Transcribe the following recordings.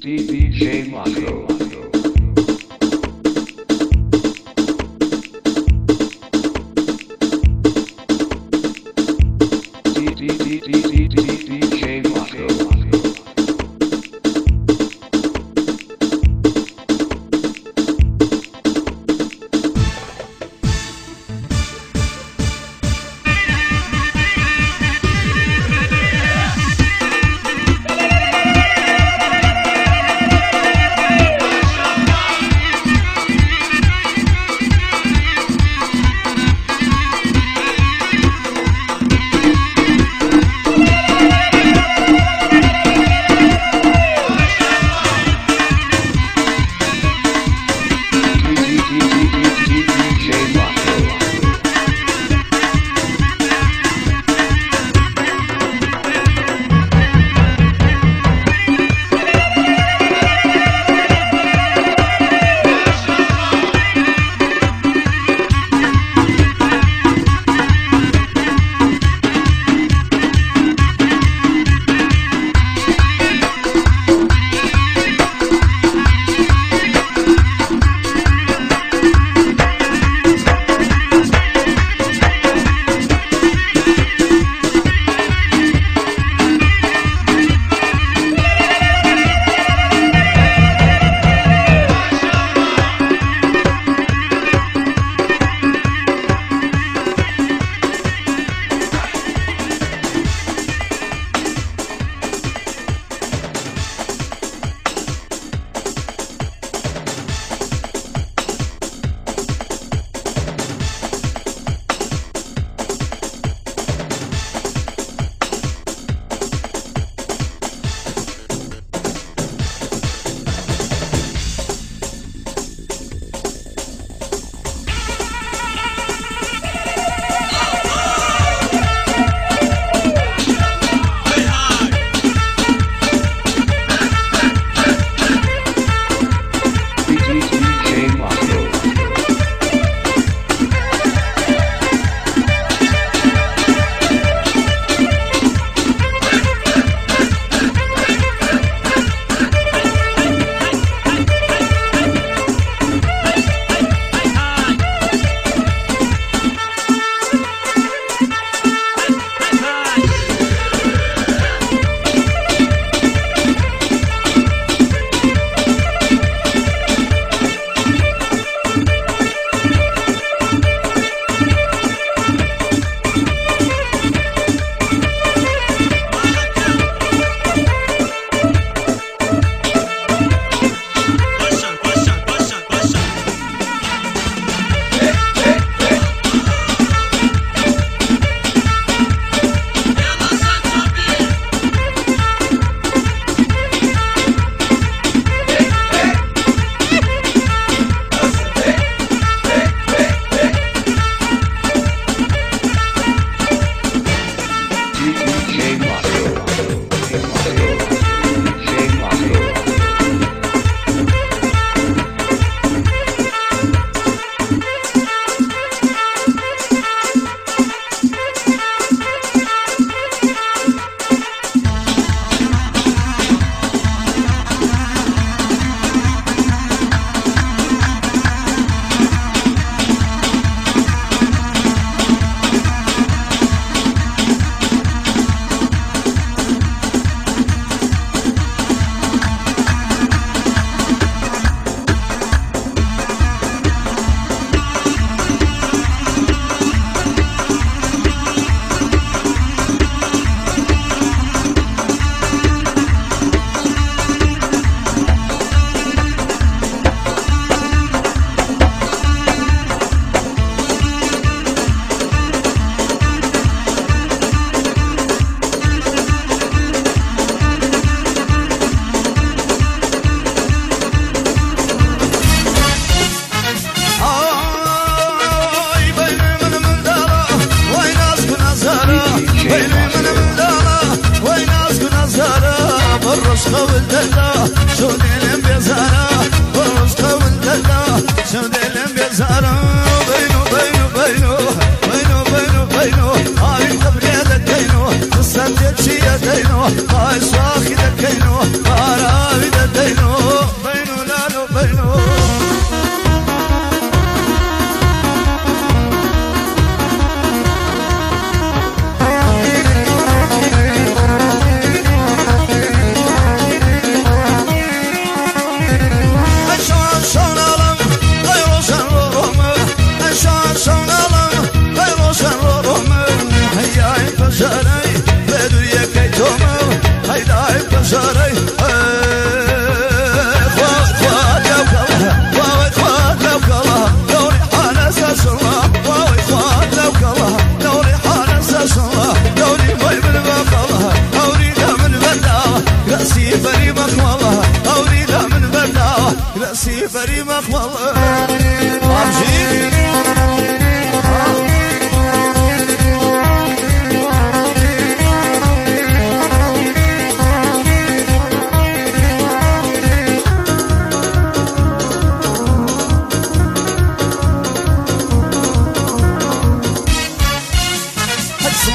DBJ Motto. الرشقة والدلع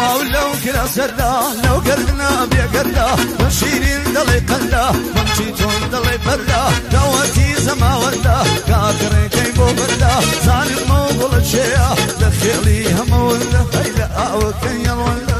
ماو لەو کرا سەردا لەو گەردنا بێگەردا بە شیرین دەڵێ قەندا بەچی تۆن دەڵێ بەردا داوەتی زەماوەردا کاکڕێکەی بۆ بەردا زانم ماو بڵە شێە لە خێڵی هەمەوەندە هەی لە ئاوەکەی یەڵوەندە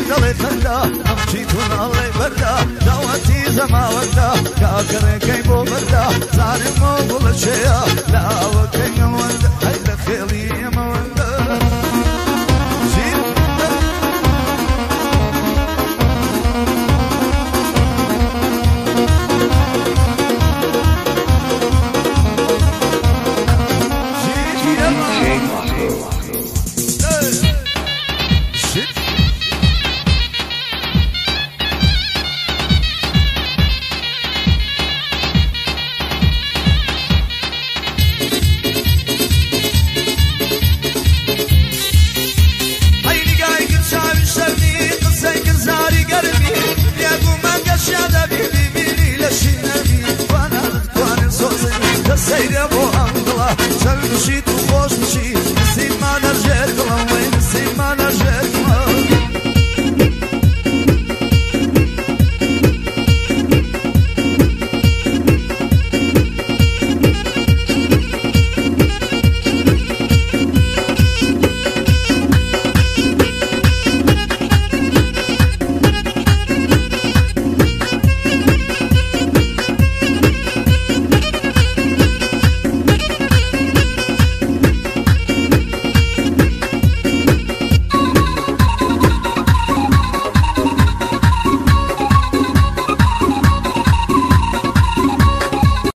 دڵێ فەردا ئەمچی تو ناڵێ بەردا داواتی زەماوەدا کاگەڕێکەی بۆ بەردا زانم بڵەشەیە لاوەکەی نەوەند هەر لە خێڵی